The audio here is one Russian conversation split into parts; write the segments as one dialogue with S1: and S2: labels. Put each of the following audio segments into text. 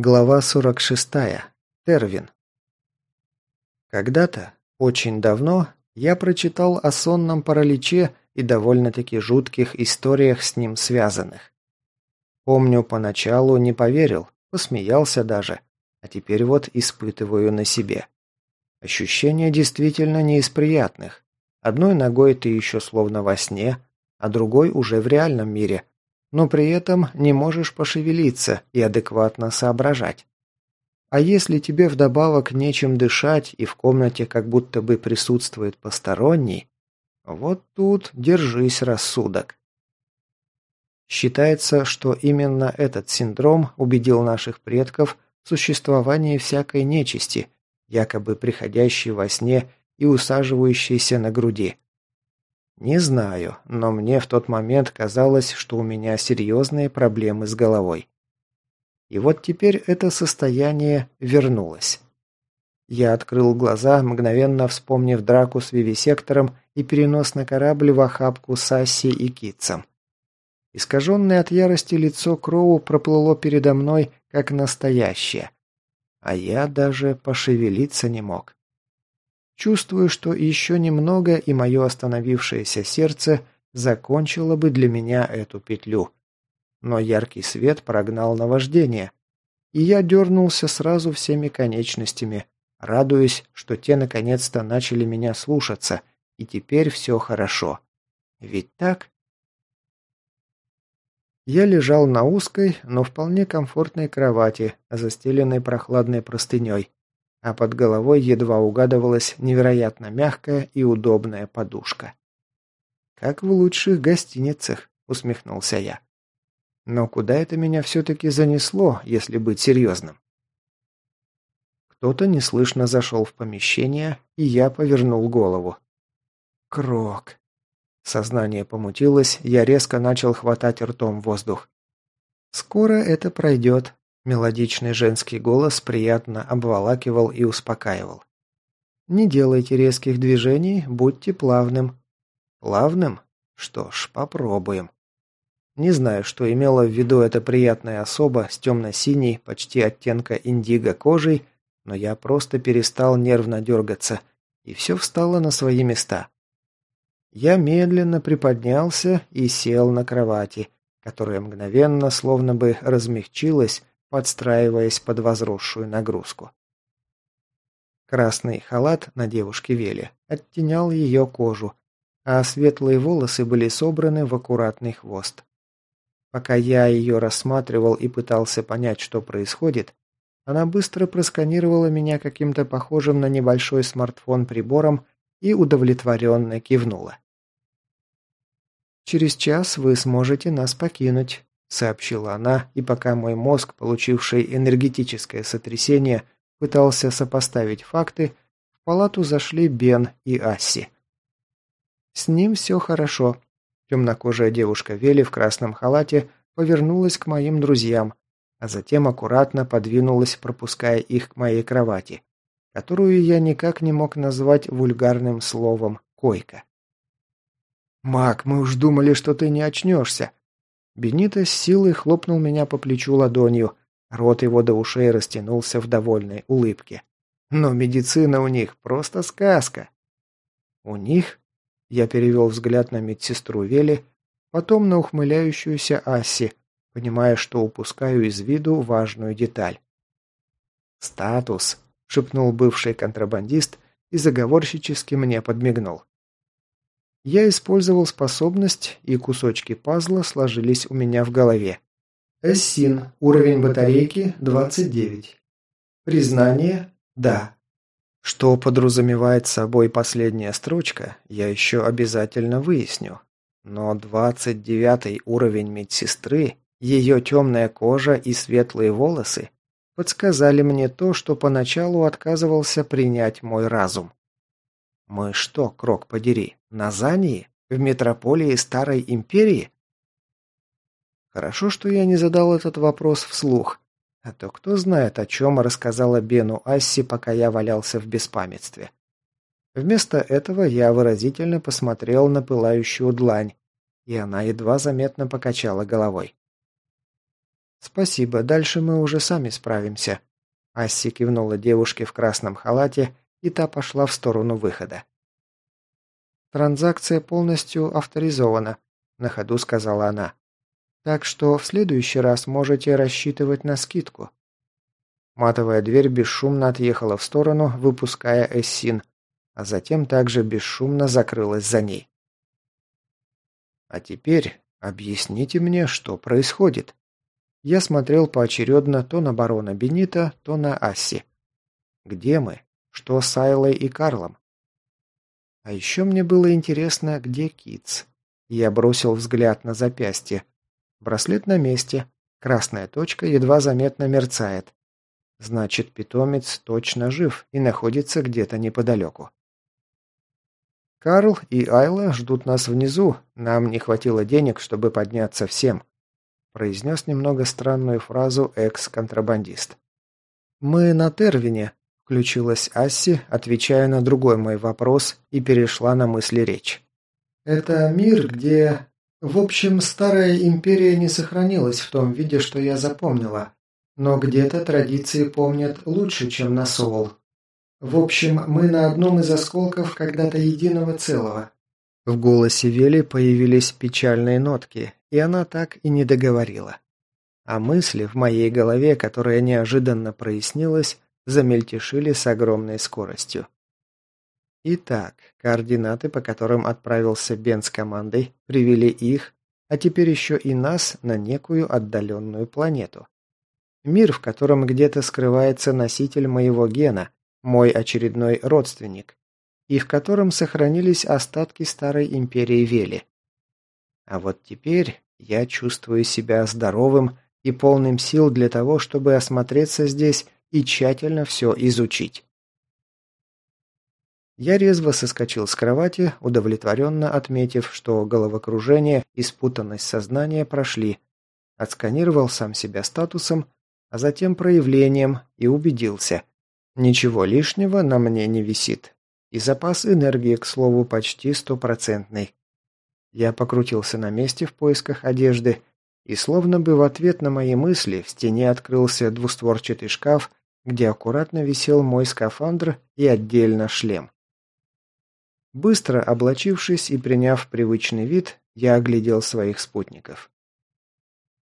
S1: Глава 46. Тервин. Когда-то, очень давно, я прочитал о сонном параличе и довольно-таки жутких историях с ним связанных. Помню, поначалу не поверил, посмеялся даже, а теперь вот испытываю на себе. Ощущения действительно не из приятных. Одной ногой ты еще словно во сне, а другой уже в реальном мире – но при этом не можешь пошевелиться и адекватно соображать. А если тебе вдобавок нечем дышать и в комнате как будто бы присутствует посторонний, вот тут держись, рассудок. Считается, что именно этот синдром убедил наших предков в существовании всякой нечисти, якобы приходящей во сне и усаживающейся на груди. Не знаю, но мне в тот момент казалось, что у меня серьезные проблемы с головой. И вот теперь это состояние вернулось. Я открыл глаза, мгновенно вспомнив драку с вивисектором и перенос на корабль в охапку с Асси и Китцем. Искаженное от ярости лицо Кроу проплыло передо мной, как настоящее. А я даже пошевелиться не мог. Чувствую, что еще немного, и мое остановившееся сердце закончило бы для меня эту петлю. Но яркий свет прогнал наваждение, и я дернулся сразу всеми конечностями, радуясь, что те наконец-то начали меня слушаться, и теперь все хорошо. Ведь так? Я лежал на узкой, но вполне комфортной кровати, застеленной прохладной простыней, а под головой едва угадывалась невероятно мягкая и удобная подушка. «Как в лучших гостиницах», — усмехнулся я. «Но куда это меня все-таки занесло, если быть серьезным?» Кто-то неслышно зашел в помещение, и я повернул голову. «Крок!» Сознание помутилось, я резко начал хватать ртом воздух. «Скоро это пройдет», Мелодичный женский голос приятно обволакивал и успокаивал. «Не делайте резких движений, будьте плавным». «Плавным? Что ж, попробуем». Не знаю, что имела в виду эта приятная особа с темно-синей, почти оттенка индиго кожей, но я просто перестал нервно дергаться, и все встало на свои места. Я медленно приподнялся и сел на кровати, которая мгновенно словно бы размягчилась, подстраиваясь под возросшую нагрузку. Красный халат на девушке Веле оттенял ее кожу, а светлые волосы были собраны в аккуратный хвост. Пока я ее рассматривал и пытался понять, что происходит, она быстро просканировала меня каким-то похожим на небольшой смартфон прибором и удовлетворенно кивнула. «Через час вы сможете нас покинуть», сообщила она, и пока мой мозг, получивший энергетическое сотрясение, пытался сопоставить факты, в палату зашли Бен и Асси. С ним все хорошо. Темнокожая девушка Вели в красном халате повернулась к моим друзьям, а затем аккуратно подвинулась, пропуская их к моей кровати, которую я никак не мог назвать вульгарным словом «койка». «Мак, мы уж думали, что ты не очнешься», Бенито с силой хлопнул меня по плечу ладонью. Рот его до ушей растянулся в довольной улыбке. Но медицина у них просто сказка. У них? Я перевел взгляд на медсестру Вели, потом на ухмыляющуюся Асси, понимая, что упускаю из виду важную деталь. «Статус», — шепнул бывший контрабандист и заговорщически мне подмигнул. Я использовал способность, и кусочки пазла сложились у меня в голове. Эссин. Уровень батарейки 29. Признание «Да». Что подразумевает собой последняя строчка, я еще обязательно выясню. Но 29 уровень медсестры, ее темная кожа и светлые волосы подсказали мне то, что поначалу отказывался принять мой разум. Мы что, крок подери, на Зании? В метрополии Старой Империи? Хорошо, что я не задал этот вопрос вслух. А то кто знает, о чем рассказала Бену Асси, пока я валялся в беспамятстве. Вместо этого я выразительно посмотрел на пылающую длань, и она едва заметно покачала головой. «Спасибо, дальше мы уже сами справимся». Асси кивнула девушке в красном халате, и та пошла в сторону выхода. «Транзакция полностью авторизована», – на ходу сказала она. «Так что в следующий раз можете рассчитывать на скидку». Матовая дверь бесшумно отъехала в сторону, выпуская Эссин, а затем также бесшумно закрылась за ней. «А теперь объясните мне, что происходит». Я смотрел поочередно то на барона Бенита, то на Асси. «Где мы? Что с Айлой и Карлом? А еще мне было интересно, где Китс. Я бросил взгляд на запястье. Браслет на месте. Красная точка едва заметно мерцает. Значит, питомец точно жив и находится где-то неподалеку. Карл и Айла ждут нас внизу. Нам не хватило денег, чтобы подняться всем. Произнес немного странную фразу экс-контрабандист. Мы на Тервине, Включилась Асси, отвечая на другой мой вопрос, и перешла на мысли речь. «Это мир, где... В общем, старая империя не сохранилась в том виде, что я запомнила. Но где-то традиции помнят лучше, чем на Соул. В общем, мы на одном из осколков когда-то единого целого». В голосе Вели появились печальные нотки, и она так и не договорила. А мысли в моей голове, которая неожиданно прояснилась, замельтешили с огромной скоростью. Итак, координаты, по которым отправился Бен с командой, привели их, а теперь еще и нас на некую отдаленную планету. Мир, в котором где-то скрывается носитель моего гена, мой очередной родственник, и в котором сохранились остатки старой империи Вели. А вот теперь я чувствую себя здоровым и полным сил для того, чтобы осмотреться здесь и тщательно все изучить. Я резво соскочил с кровати, удовлетворенно отметив, что головокружение и спутанность сознания прошли, отсканировал сам себя статусом, а затем проявлением и убедился. Ничего лишнего на мне не висит. И запас энергии, к слову, почти стопроцентный. Я покрутился на месте в поисках одежды, и словно бы в ответ на мои мысли в стене открылся двустворчатый шкаф где аккуратно висел мой скафандр и отдельно шлем. Быстро облачившись и приняв привычный вид, я оглядел своих спутников.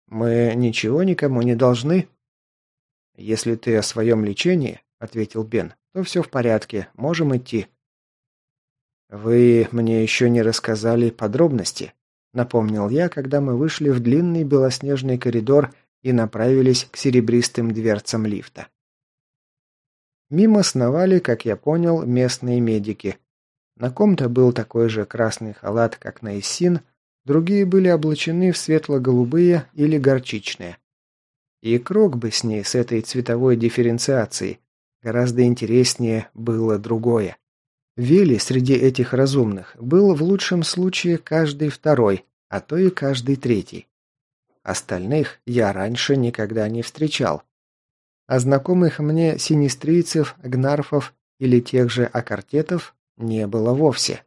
S1: «Мы ничего никому не должны?» «Если ты о своем лечении», — ответил Бен, — «то все в порядке, можем идти». «Вы мне еще не рассказали подробности», — напомнил я, когда мы вышли в длинный белоснежный коридор и направились к серебристым дверцам лифта. Мимо сновали, как я понял, местные медики. На ком-то был такой же красный халат, как на Иссин, другие были облачены в светло-голубые или горчичные. И крок бы с ней, с этой цветовой дифференциацией. Гораздо интереснее было другое. Вели среди этих разумных был в лучшем случае каждый второй, а то и каждый третий. Остальных я раньше никогда не встречал а знакомых мне синистрийцев, гнарфов или тех же акартетов не было вовсе.